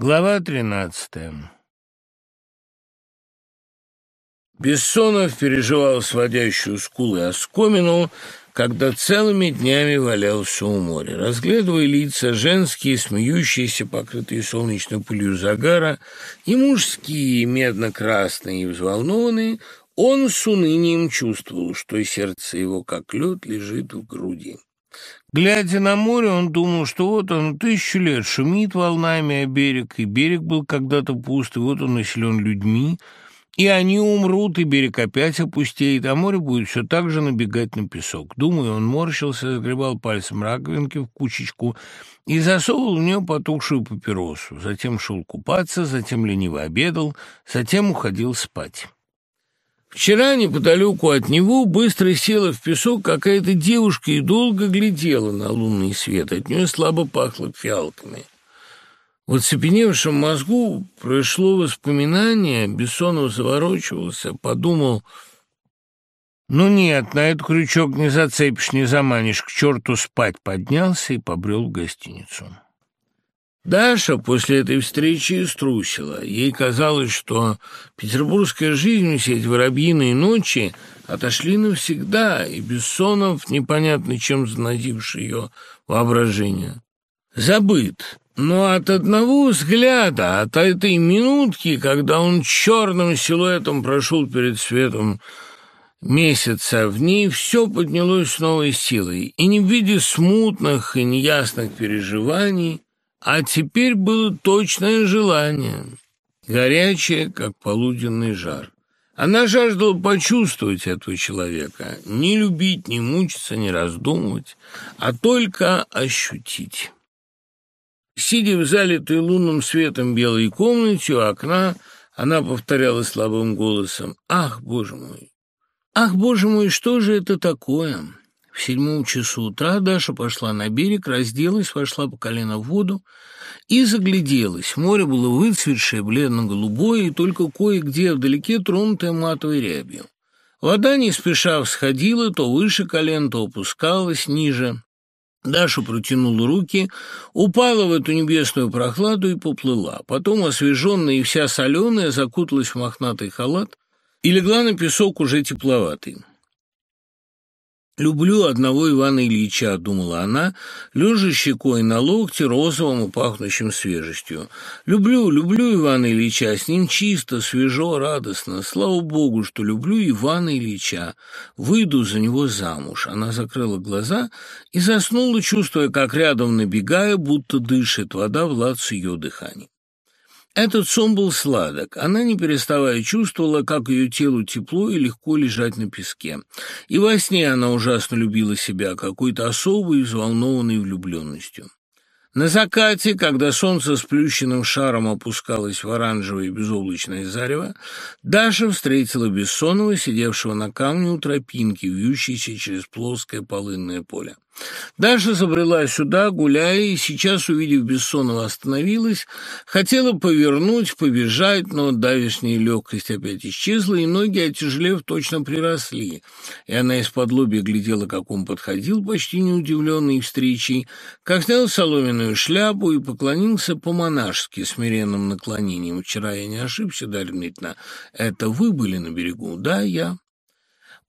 Глава тринадцатая Бессонов переживал сводящую скулы оскомину, когда целыми днями валялся у моря. Разглядывая лица женские, смеющиеся, покрытые солнечной пылью загара, и мужские, медно-красные и взволнованные, он с унынием чувствовал, что сердце его, как лед, лежит в груди. Глядя на море, он думал, что вот он тысячу лет шумит волнами о берег, и берег был когда-то пуст, и вот он населен людьми, и они умрут, и берег опять опустеет, а море будет все так же набегать на песок. Думаю, он морщился, загребал пальцем раковинки в кучечку и засовывал в нее потухшую папиросу. Затем шел купаться, затем лениво обедал, затем уходил спать. Вчера неподалеку от него быстро села в песок какая-то девушка и долго глядела на лунный свет. От нее слабо пахло фиалками. В оцепеневшем мозгу прошло воспоминание, Бессонов заворочивался, подумал, «Ну нет, на этот крючок не зацепишь, не заманишь, к черту спать», поднялся и побрел в гостиницу. Даша после этой встречи струсила. Ей казалось, что петербургская жизнь, все эти воробьиные ночи отошли навсегда, и Бессонов, непонятно чем занозивший ее воображение, забыт. Но от одного взгляда, от этой минутки, когда он черным силуэтом прошел перед светом месяца, в ней все поднялось с новой силой, и не в виде смутных и неясных переживаний, а теперь было точное желание, горячее, как полуденный жар. Она жаждала почувствовать этого человека, не любить, не мучиться, не раздумывать, а только ощутить. Сидя в залитой лунным светом белой комнате у окна, она повторяла слабым голосом «Ах, боже мой! Ах, боже мой, что же это такое?» В седьмом часу утра Даша пошла на берег, разделась, вошла по колено в воду и загляделась. Море было выцветшее, бледно-голубое, и только кое-где вдалеке тронутое матовой рябью. Вода не спеша всходила, то выше колен, то опускалась ниже. Даша протянула руки, упала в эту небесную прохладу и поплыла. Потом, освеженная и вся соленая, закуталась в мохнатый халат и легла на песок уже тепловатый. «Люблю одного Ивана Ильича», — думала она, лежа щекой на локте, розовым и пахнущим свежестью. «Люблю, люблю Ивана Ильича, с ним чисто, свежо, радостно. Слава Богу, что люблю Ивана Ильича. Выйду за него замуж». Она закрыла глаза и заснула, чувствуя, как рядом набегая, будто дышит вода в лад с ее дыханием. Этот сон был сладок. Она, не переставая, чувствовала, как ее телу тепло и легко лежать на песке. И во сне она ужасно любила себя, какой-то особой, взволнованной влюбленностью. На закате, когда солнце с плющенным шаром опускалось в оранжевое безоблачное зарево, Даша встретила Бессонова, сидевшего на камне у тропинки, вьющейся через плоское полынное поле. Даша забрела сюда, гуляя, и сейчас, увидев Бессонова, остановилась, хотела повернуть, побежать, но давешняя легкость опять исчезла, и ноги, отяжелев, точно приросли. И она из-под лобья глядела, как он подходил, почти неудивленный встречей, как снял соломенную шляпу и поклонился по-монашески смиренным наклонением. «Вчера я не ошибся, Дарья Дмитриевна, это вы были на берегу?» «Да, я».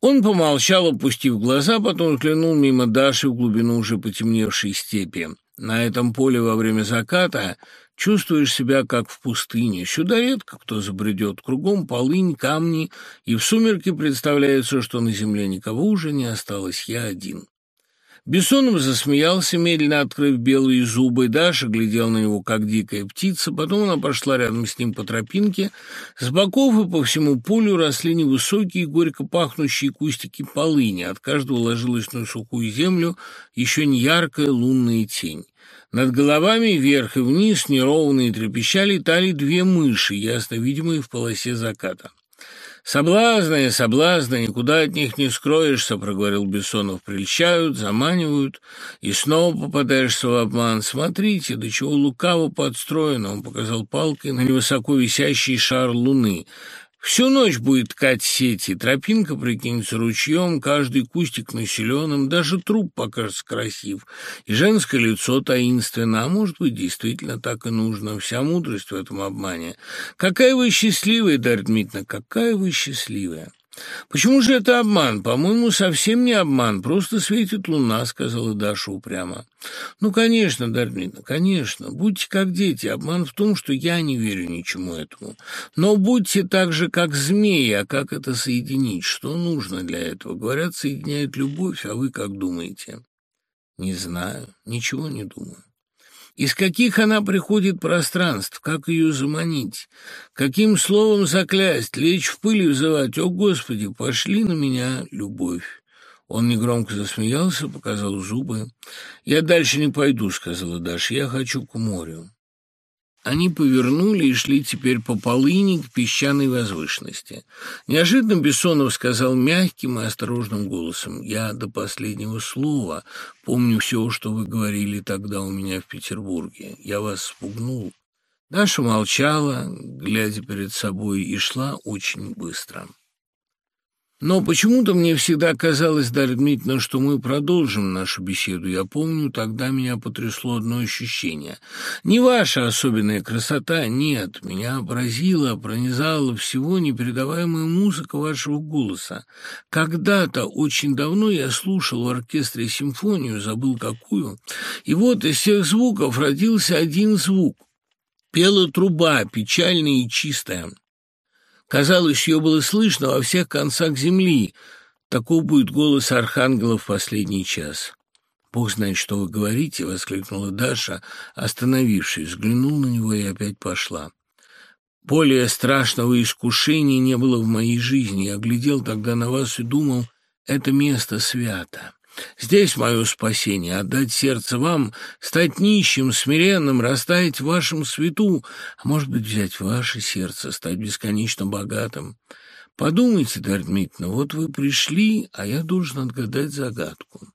Он помолчал, опустив глаза, потом взглянул мимо Даши в глубину уже потемневшей степи. На этом поле во время заката чувствуешь себя как в пустыне. Сюда редко кто забредет, кругом полынь, камни, и в сумерки представляется, что на земле никого уже не осталось, я один. Бессонов засмеялся, медленно открыв белые зубы. Даша глядел на него, как дикая птица. Потом она пошла рядом с ним по тропинке. С боков и по всему полю росли невысокие, горько пахнущие кустики полыни. От каждого ложилась на сухую землю еще не яркая лунная тень. Над головами вверх и вниз неровные трепещали тали две мыши, ясно видимые в полосе заката. «Соблазны, соблазны, никуда от них не скроешься», — проговорил Бессонов. «Прельщают, заманивают, и снова попадаешься в обман. Смотрите, до чего лукаво подстроено», — он показал палкой на невысоко висящий шар луны. Всю ночь будет ткать сети, тропинка прикинется ручьем, каждый кустик населенным, даже труп покажется красив, и женское лицо таинственно, а может быть, действительно так и нужно, вся мудрость в этом обмане. Какая вы счастливая, Дарья Дмитриевна, какая вы счастливая! «Почему же это обман? По-моему, совсем не обман, просто светит луна», — сказала Даша упрямо. «Ну, конечно, Дармина, конечно. Будьте как дети. Обман в том, что я не верю ничему этому. Но будьте так же, как змеи, а как это соединить? Что нужно для этого? Говорят, соединяет любовь, а вы как думаете?» «Не знаю, ничего не думаю». Из каких она приходит пространств, как ее заманить, каким словом заклясть, лечь в пыль и взывать, «О, Господи, пошли на меня любовь!» Он негромко засмеялся, показал зубы. «Я дальше не пойду», — сказала Даша, — «я хочу к морю». Они повернули и шли теперь по полыни к песчаной возвышенности. Неожиданно Бессонов сказал мягким и осторожным голосом, «Я до последнего слова помню все, что вы говорили тогда у меня в Петербурге. Я вас спугнул». Даша молчала, глядя перед собой, и шла очень быстро. Но почему-то мне всегда казалось, Дарья Дмитриевна, что мы продолжим нашу беседу. Я помню, тогда меня потрясло одно ощущение. Не ваша особенная красота, нет. Меня поразила, пронизала всего непередаваемая музыка вашего голоса. Когда-то, очень давно, я слушал в оркестре симфонию, забыл какую, и вот из всех звуков родился один звук. Пела труба, печальная и чистая. Казалось, ее было слышно во всех концах земли. Таков будет голос архангела в последний час. «Бог знает, что вы говорите!» — воскликнула Даша, остановившись, взглянул на него и опять пошла. «Более страшного искушения не было в моей жизни. Я глядел тогда на вас и думал, это место свято. Здесь мое спасение, отдать сердце вам, стать нищим, смиренным, растаять в вашем свету, а может быть, взять ваше сердце, стать бесконечно богатым. Подумайте, Дарья Дмитриевна, вот вы пришли, а я должен отгадать загадку.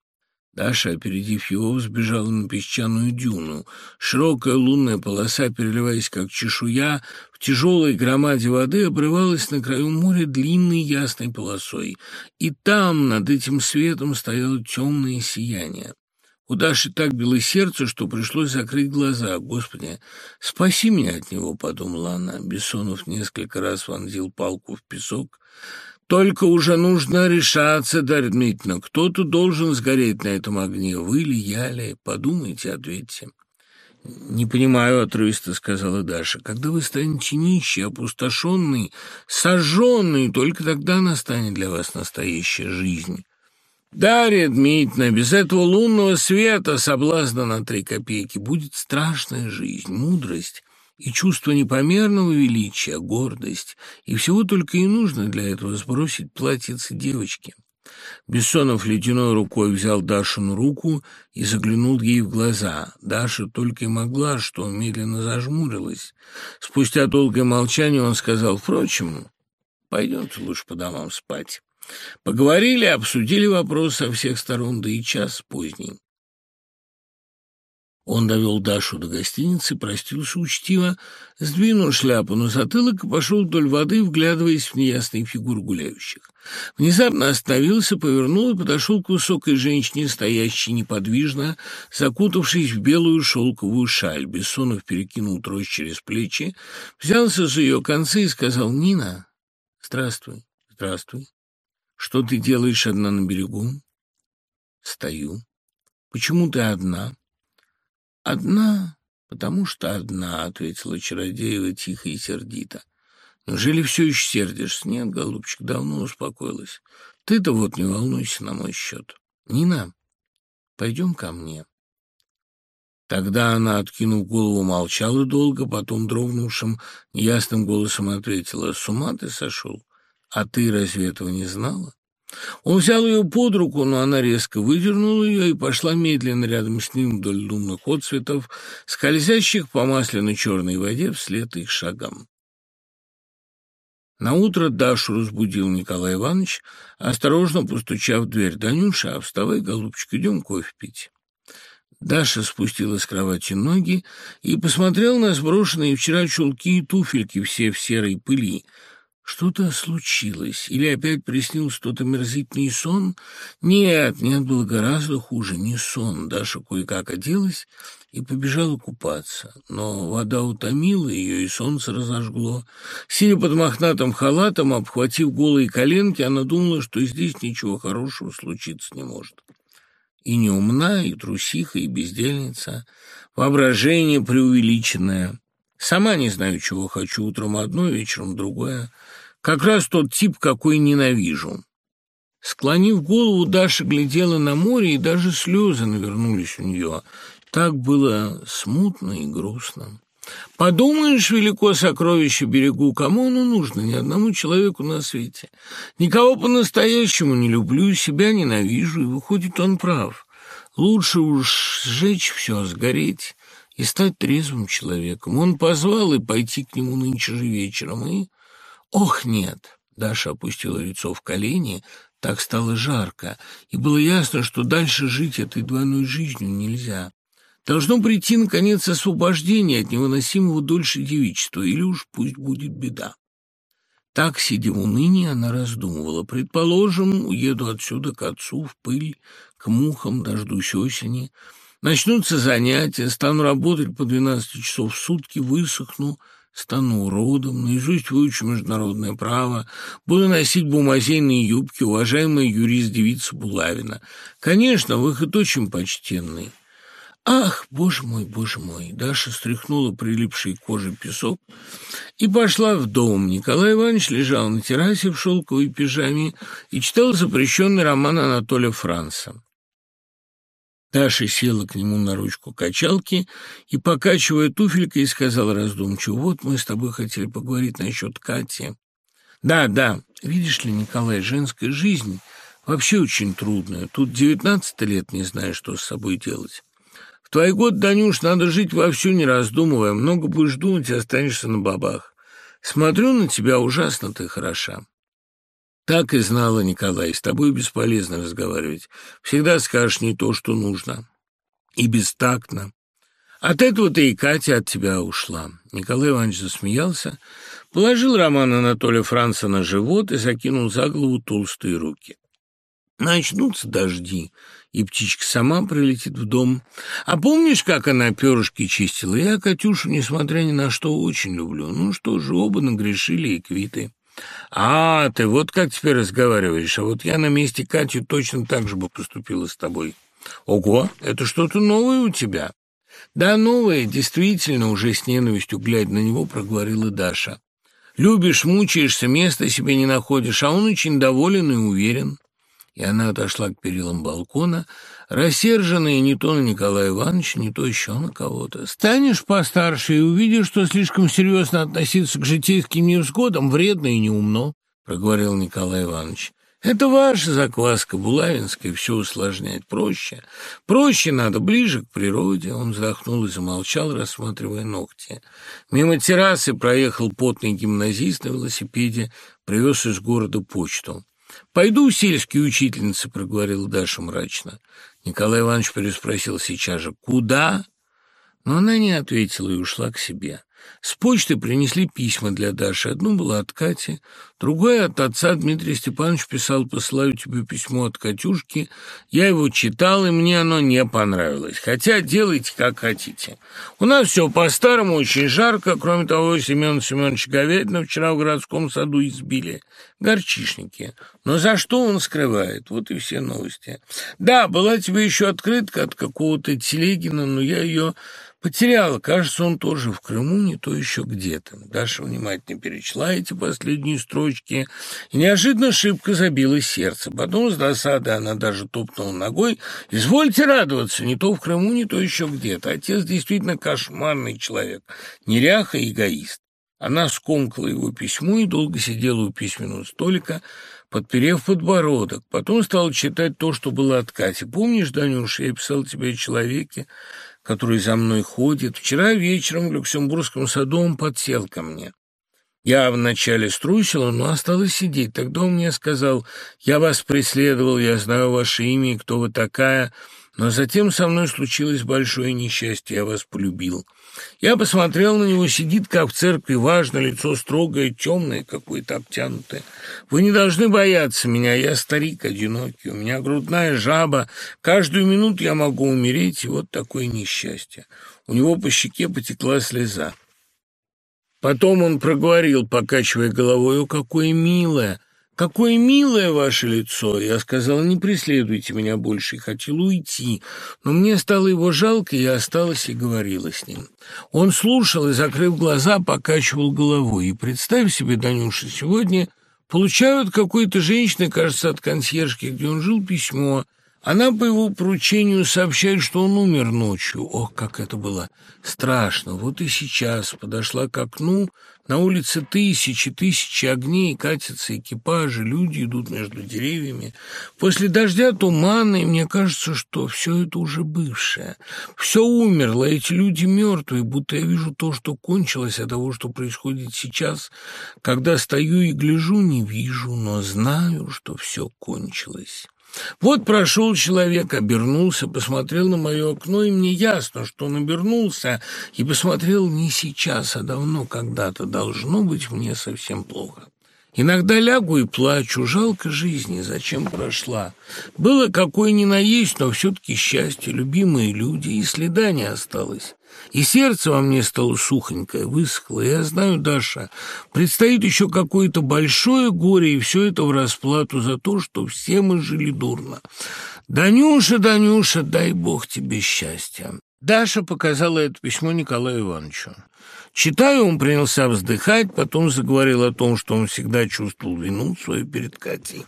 Даша, опередив его, взбежала на песчаную дюну. Широкая лунная полоса, переливаясь как чешуя, в тяжелой громаде воды обрывалась на краю моря длинной ясной полосой. И там, над этим светом, стояло темное сияние. У Даши так било сердце, что пришлось закрыть глаза. «Господи, спаси меня от него», — подумала она. Бессонов несколько раз вонзил палку в песок, только уже нужно решаться, Дарья Дмитриевна. Кто-то должен сгореть на этом огне. Вы ли, я ли? Подумайте, ответьте. «Не понимаю, — отрывисто сказала Даша, — когда вы станете нищий, опустошенный, сожженный, только тогда настанет для вас настоящая жизнь». «Дарья Дмитриевна, без этого лунного света, соблазна на три копейки, будет страшная жизнь, мудрость, и чувство непомерного величия, гордость, и всего только и нужно для этого сбросить платьице девочки. Бессонов ледяной рукой взял Дашину руку и заглянул ей в глаза. Даша только и могла, что медленно зажмурилась. Спустя долгое молчание он сказал, «Впрочем, пойдемте лучше по домам спать». Поговорили, обсудили вопрос со всех сторон, да и час поздний. Он довел Дашу до гостиницы, простился учтиво, сдвинул шляпу на затылок и пошел вдоль воды, вглядываясь в неясные фигуры гуляющих. Внезапно остановился, повернул и подошел к высокой женщине, стоящей неподвижно, закутавшись в белую шелковую шаль. Бессонов перекинул трость через плечи, взялся за ее концы и сказал «Нина, здравствуй, здравствуй. Что ты делаешь одна на берегу?» «Стою. Почему ты одна?» «Одна, потому что одна», — ответила чародеева тихо и сердито. «Неужели все еще сердишься?» «Нет, голубчик, давно успокоилась. Ты-то вот не волнуйся на мой счет. Нина, пойдем ко мне». Тогда она, откинув голову, молчала долго, потом дрогнувшим, неясным голосом ответила, «С ума ты сошел? А ты разве этого не знала?» Он взял ее под руку, но она резко выдернула ее и пошла медленно рядом с ним вдоль лунных отцветов, скользящих по масляно-черной воде вслед их шагам. Наутро Дашу разбудил Николай Иванович, осторожно постучав в дверь. «Данюша, вставай, голубчик, идем кофе пить». Даша спустила с кровати ноги и посмотрела на сброшенные вчера чулки и туфельки все в серой пыли. Что-то случилось? Или опять приснился тот омерзительный сон? Нет, нет, было гораздо хуже. Не сон. Даша кое-как оделась и побежала купаться. Но вода утомила ее, и солнце разожгло. Сидя под мохнатым халатом, обхватив голые коленки, она думала, что здесь ничего хорошего случиться не может. И не умна, и трусиха, и бездельница. Воображение преувеличенное. Сама не знаю, чего хочу. Утром одно, вечером другое. Как раз тот тип, какой ненавижу. Склонив голову, Даша глядела на море, и даже слезы навернулись у нее. Так было смутно и грустно. Подумаешь, велико сокровище берегу, кому оно нужно, ни одному человеку на свете. Никого по-настоящему не люблю, себя ненавижу, и выходит, он прав. Лучше уж сжечь все, сгореть и стать трезвым человеком. Он позвал и пойти к нему нынче же вечером, и... Ох, нет! Даша опустила лицо в колени, так стало жарко, и было ясно, что дальше жить этой двойной жизнью нельзя. Должно прийти, наконец, освобождение от невыносимого дольше девичества, или уж пусть будет беда. Так, сидя в унынии, она раздумывала. Предположим, уеду отсюда к отцу, в пыль, к мухам, дождусь осени. Начнутся занятия, стану работать по 12 часов в сутки, высохну, стану уродом, наизусть выучу международное право, буду носить бумазейные юбки, уважаемая юрист-девица Булавина. Конечно, выход очень почтенный. «Ах, боже мой, боже мой!» Даша стряхнула прилипший к коже песок и пошла в дом. Николай Иванович лежал на террасе в шелковой пижаме и читал запрещенный роман Анатолия Франца. Даша села к нему на ручку качалки и, покачивая туфелькой, сказала раздумчиво, «Вот мы с тобой хотели поговорить насчет Кати». «Да, да, видишь ли, Николай, женская жизнь вообще очень трудная. Тут девятнадцать лет не знаешь, что с собой делать». В твои годы, Данюш, надо жить вовсю, не раздумывая. Много будешь думать и останешься на бабах. Смотрю на тебя, ужасно ты хороша. Так и знала, Николай, с тобой бесполезно разговаривать. Всегда скажешь не то, что нужно. И бестактно. От этого-то и Катя от тебя ушла. Николай Иванович засмеялся, положил роман Анатолия Франца на живот и закинул за голову толстые руки. Начнутся дожди, и птичка сама прилетит в дом. А помнишь, как она перышки чистила? Я Катюшу, несмотря ни на что, очень люблю. Ну что же, оба нагрешили и квиты. А, ты вот как теперь разговариваешь. А вот я на месте Кати точно так же бы поступила с тобой. Ого, это что-то новое у тебя. Да, новое, действительно, уже с ненавистью, глядя на него, проговорила Даша. Любишь, мучаешься, места себе не находишь, а он очень доволен и уверен и она отошла к перилам балкона, рассерженная не то на Николая Ивановича, не то еще на кого-то. «Станешь постарше и увидишь, что слишком серьезно относиться к житейским невзгодам вредно и неумно», — проговорил Николай Иванович. «Это ваша закваска булавинская, все усложнять проще. Проще надо, ближе к природе». Он вздохнул и замолчал, рассматривая ногти. Мимо террасы проехал потный гимназист на велосипеде, привез из города почту. «Пойду у сельской учительницы», — проговорила Даша мрачно. Николай Иванович переспросил сейчас же «Куда?», но она не ответила и ушла к себе. С почты принесли письма для Даши. Одно было от Кати, другое от отца. Дмитрий Степанович писал, посылаю тебе письмо от Катюшки. Я его читал, и мне оно не понравилось. Хотя делайте, как хотите. У нас все по-старому, очень жарко. Кроме того, Семен Семенович Говядина вчера в городском саду избили. Горчишники. Но за что он скрывает? Вот и все новости. Да, была тебе еще открытка от какого-то Телегина, но я ее Потеряла. Кажется, он тоже в Крыму, не то еще где-то. Даша внимательно перечла эти последние строчки, и неожиданно шибко забилось сердце. Потом с досады она даже топнула ногой. «Извольте радоваться, не то в Крыму, не то еще где-то. Отец действительно кошмарный человек, неряха и эгоист». Она скомкала его письмо и долго сидела у письменного столика, подперев подбородок. Потом стала читать то, что было от Кати. «Помнишь, Данюш, я писал тебе о человеке, который за мной ходит. Вчера вечером в Люксембургском саду он подсел ко мне. Я вначале струсила, но осталась сидеть. Тогда он мне сказал, «Я вас преследовал, я знаю ваше имя и кто вы такая, Но затем со мной случилось большое несчастье, я вас полюбил. Я посмотрел на него, сидит, как в церкви, важно, лицо строгое, темное, какое-то обтянутое. Вы не должны бояться меня, я старик, одинокий, у меня грудная жаба, каждую минуту я могу умереть, и вот такое несчастье. У него по щеке потекла слеза. Потом он проговорил, покачивая головой, «О, какое милое! «Какое милое ваше лицо!» Я сказала, «Не преследуйте меня больше» и хотела уйти, но мне стало его жалко, и я осталась и говорила с ним. Он слушал и, закрыв глаза, покачивал головой. И представь себе, Данюша, сегодня получают какой-то женщины, кажется, от консьержки, где он жил, письмо, она по его поручению сообщает, что он умер ночью. Ох, как это было страшно. Вот и сейчас подошла к окну. На улице тысячи, тысячи огней, катятся экипажи, люди идут между деревьями. После дождя туманно, и мне кажется, что все это уже бывшее. Все умерло, эти люди мертвые, будто я вижу то, что кончилось, а того, что происходит сейчас. Когда стою и гляжу, не вижу, но знаю, что все кончилось. Вот прошел человек, обернулся, посмотрел на мое окно, и мне ясно, что он обернулся и посмотрел не сейчас, а давно когда-то. Должно быть мне совсем плохо. Иногда лягу и плачу, жалко жизни, зачем прошла. Было какое ни наесть, но все-таки счастье, любимые люди, и следа не осталось. И сердце во мне стало сухонькое, высохло. Я знаю, Даша, предстоит еще какое-то большое горе, и все это в расплату за то, что все мы жили дурно. Данюша, Данюша, дай бог тебе счастья. Даша показала это письмо Николаю Ивановичу. Читая, он принялся вздыхать, потом заговорил о том, что он всегда чувствовал вину свою перед Катей.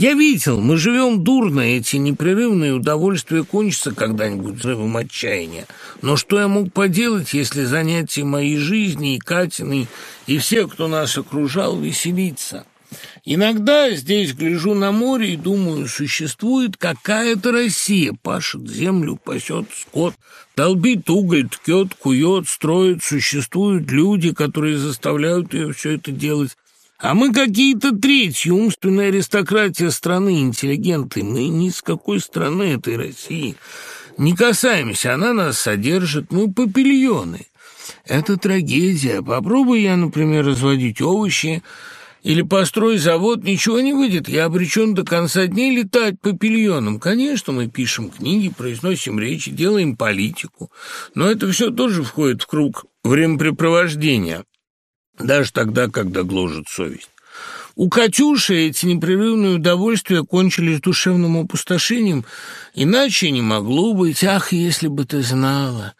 Я видел, мы живем дурно, эти непрерывные удовольствия кончатся когда-нибудь взрывом отчаяния. Но что я мог поделать, если занятия моей жизни и Катиной, и всех, кто нас окружал, веселиться? Иногда здесь гляжу на море и думаю, существует какая-то Россия, пашет землю, пасет скот, долбит уголь, ткет, кует, строит, существуют люди, которые заставляют ее все это делать. А мы какие-то третьи, умственная аристократия страны, интеллигенты. Мы ни с какой страны этой России не касаемся. Она нас содержит, мы папильоны. Это трагедия. Попробуй я, например, разводить овощи или построй завод, ничего не выйдет. Я обречен до конца дней летать папильоном. Конечно, мы пишем книги, произносим речи, делаем политику. Но это все тоже входит в круг времяпрепровождения даже тогда, когда гложет совесть. У Катюши эти непрерывные удовольствия кончились душевным опустошением, иначе не могло быть. Ах, если бы ты знала,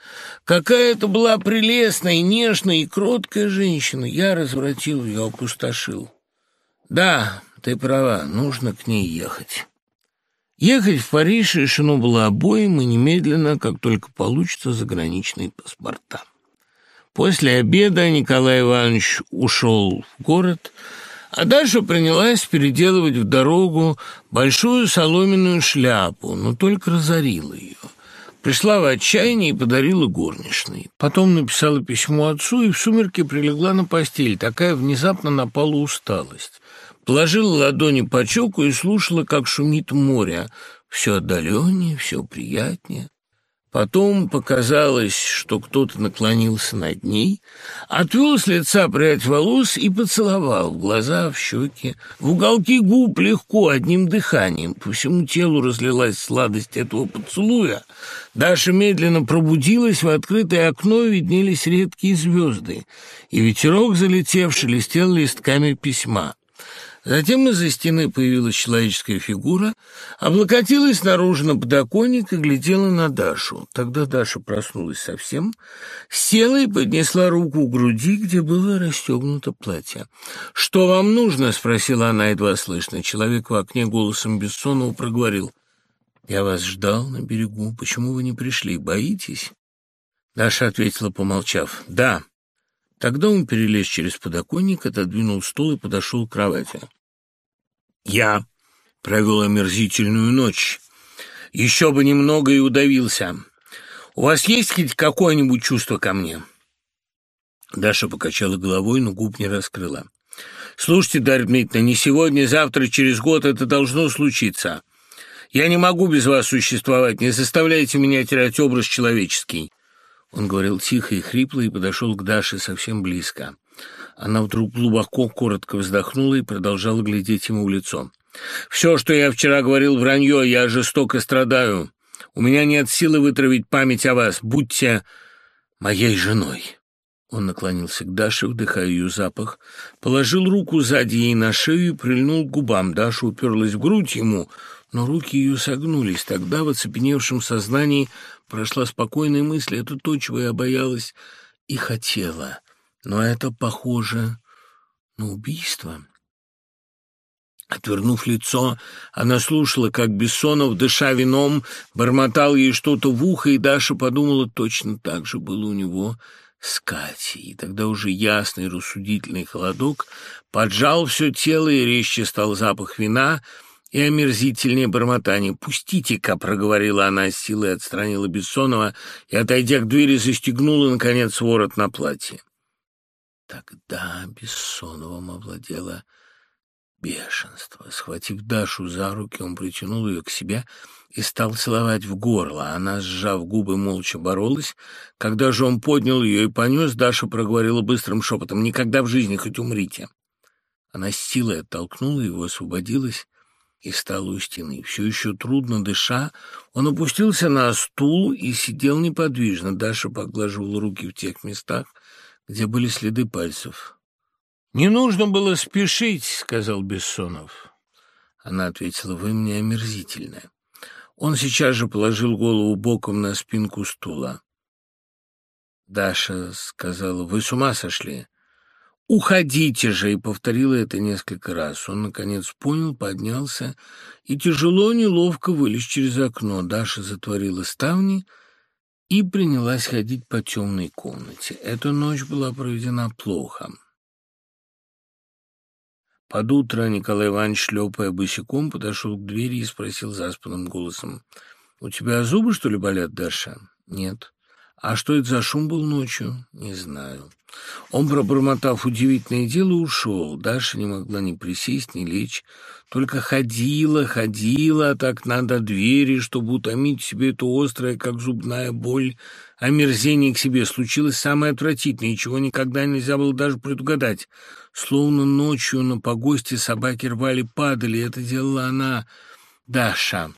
какая это была прелестная, нежная и кроткая женщина. Я развратил ее, опустошил. Да, ты права, нужно к ней ехать. Ехать в Париж решено было обоим, и немедленно, как только получится, заграничные паспорта. После обеда Николай Иванович ушел в город, а Даша принялась переделывать в дорогу большую соломенную шляпу, но только разорила ее. Пришла в отчаяние и подарила горничной. Потом написала письмо отцу и в сумерки прилегла на постель. Такая внезапно напала усталость. Положила ладони по чоку и слушала, как шумит море. Все отдаленнее, все приятнее. Потом показалось, что кто-то наклонился над ней, отвел с лица прядь волос и поцеловал в глаза, в щеки, в уголки губ легко, одним дыханием. По всему телу разлилась сладость этого поцелуя. Даша медленно пробудилась, в открытое окно виднелись редкие звезды, и ветерок, залетевший, листел листками письма. Затем из-за стены появилась человеческая фигура, облокотилась наружу на подоконник и глядела на Дашу. Тогда Даша проснулась совсем, села и поднесла руку к груди, где было расстегнуто платье. «Что вам нужно?» — спросила она едва слышно. Человек в окне голосом Бессонова проговорил. «Я вас ждал на берегу. Почему вы не пришли? Боитесь?» Даша ответила, помолчав. «Да». Тогда он перелез через подоконник, отодвинул стул и подошел к кровати. «Я провел омерзительную ночь. Еще бы немного и удавился. У вас есть хоть какое-нибудь чувство ко мне?» Даша покачала головой, но губ не раскрыла. «Слушайте, Дарья Дмитриевна, не сегодня, завтра, через год это должно случиться. Я не могу без вас существовать, не заставляйте меня терять образ человеческий». Он говорил тихо и хрипло и подошел к Даше совсем близко. Она вдруг глубоко, коротко вздохнула и продолжала глядеть ему в лицо. «Все, что я вчера говорил, вранье, я жестоко страдаю. У меня нет силы вытравить память о вас. Будьте моей женой». Он наклонился к Даше, вдыхая ее запах, положил руку сзади ей на шею и прильнул к губам. Даша уперлась в грудь ему, но руки ее согнулись. Тогда в оцепеневшем сознании прошла спокойная мысль. Это то, чего я боялась и хотела. Но это похоже на убийство. Отвернув лицо, она слушала, как Бессонов, дыша вином, бормотал ей что-то в ухо, и Даша подумала, точно так же было у него с Катей. И тогда уже ясный рассудительный холодок поджал все тело, и резче стал запах вина — и омерзительнее бормотание. «Пустите-ка», — проговорила она с силой, отстранила Бессонова и, отойдя к двери, застегнула, наконец, ворот на платье. Тогда Бессоновым овладело бешенство. Схватив Дашу за руки, он притянул ее к себе и стал целовать в горло. Она, сжав губы, молча боролась. Когда же он поднял ее и понес, Даша проговорила быстрым шепотом «Никогда в жизни, хоть умрите». Она с силой оттолкнула его, освободилась и стала у стены. Все еще трудно дыша, он опустился на стул и сидел неподвижно. Даша поглаживала руки в тех местах, где были следы пальцев. «Не нужно было спешить», — сказал Бессонов. Она ответила, «Вы мне омерзительная». Он сейчас же положил голову боком на спинку стула. Даша сказала, «Вы с ума сошли?» «Уходите же!» и повторила это несколько раз. Он, наконец, понял, поднялся и тяжело, неловко вылез через окно. Даша затворила ставни и принялась ходить по темной комнате. Эта ночь была проведена плохо. Под утро Николай Иванович, шлепая босиком, подошел к двери и спросил заспанным голосом. «У тебя зубы, что ли, болят, Даша?» «Нет». А что это за шум был ночью? Не знаю. Он, пробормотав удивительное дело, ушел. Даша не могла ни присесть, ни лечь. Только ходила, ходила от окна до двери, чтобы утомить себе эту острое, как зубная боль, омерзение к себе. Случилось самое отвратительное, чего никогда нельзя было даже предугадать. Словно ночью на погосте собаки рвали, падали. Это делала она, Даша.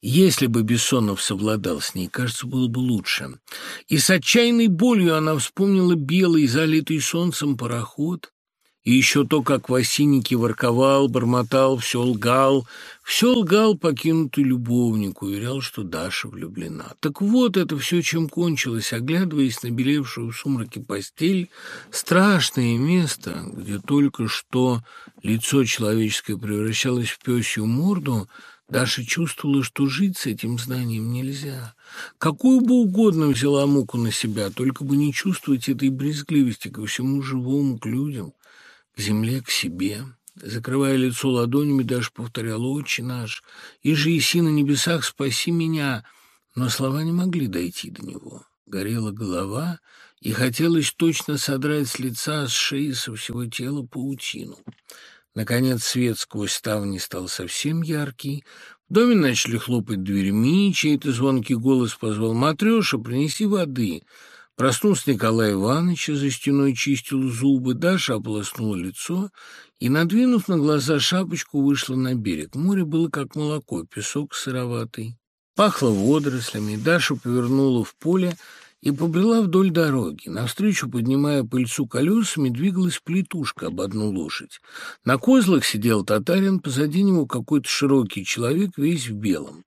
Если бы Бессонов совладал с ней, кажется, было бы лучше. И с отчаянной болью она вспомнила белый, залитый солнцем пароход, и еще то, как в осиннике ворковал, бормотал, все лгал, все лгал покинутый любовник, уверял, что Даша влюблена. Так вот это все, чем кончилось, оглядываясь на белевшую в сумраке постель, страшное место, где только что лицо человеческое превращалось в пёсью морду — Даша чувствовала, что жить с этим знанием нельзя. Какую бы угодно взяла муку на себя, только бы не чувствовать этой брезгливости ко всему живому, к людям, к земле, к себе. Закрывая лицо ладонями, Даша повторяла «Отче наш, и же иси на небесах, спаси меня!» Но слова не могли дойти до него. Горела голова, и хотелось точно содрать с лица, с шеи, со всего тела паутину. Наконец свет сквозь ставни стал совсем яркий. В доме начали хлопать дверьми, чей-то звонкий голос позвал «Матрёша, принеси воды». Проснулся Николай Иванович, за стеной чистил зубы, Даша ополоснула лицо и, надвинув на глаза шапочку, вышла на берег. Море было как молоко, песок сыроватый. Пахло водорослями, Даша повернула в поле, и побрела вдоль дороги. Навстречу, поднимая пыльцу колесами, двигалась плетушка об одну лошадь. На козлах сидел татарин, позади него какой-то широкий человек, весь в белом.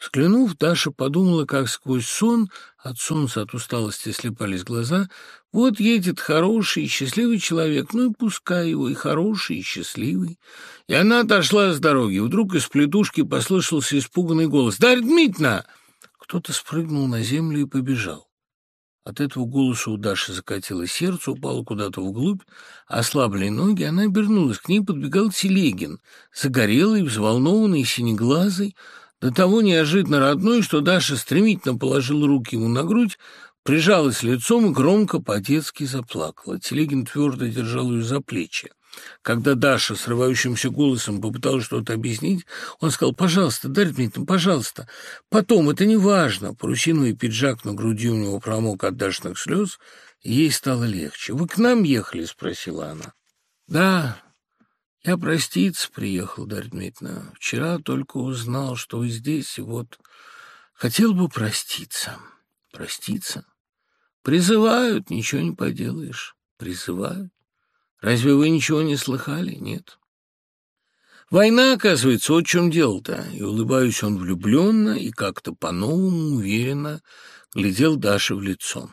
Взглянув, Даша подумала, как сквозь сон, от солнца, от усталости слепались глаза, вот едет хороший и счастливый человек, ну и пускай его, и хороший, и счастливый. И она отошла с дороги. Вдруг из плетушки послышался испуганный голос. «Дарья Дмитриевна!» Кто-то спрыгнул на землю и побежал. От этого голоса у Даши закатило сердце, упало куда-то вглубь, ослабли ноги, она обернулась. К ней подбегал Телегин, загорелый, взволнованный, синеглазый, до того неожиданно родной, что Даша стремительно положила руки ему на грудь, прижалась лицом и громко по-детски заплакала. Телегин твердо держал ее за плечи. Когда Даша срывающимся голосом попыталась что-то объяснить, он сказал, «Пожалуйста, Дарья Дмитриевна, пожалуйста, потом, это не важно». Парусиновый пиджак на груди у него промок от Дашных слез, ей стало легче. «Вы к нам ехали?» — спросила она. «Да, я проститься приехал, Дарья Дмитриевна. Вчера только узнал, что вы здесь, и вот хотел бы проститься». «Проститься?» «Призывают, ничего не поделаешь. Призывают». Разве вы ничего не слыхали? Нет. Война, оказывается, вот в чем дело-то. И, улыбаясь, он влюбленно и как-то по-новому уверенно глядел Даше в лицо.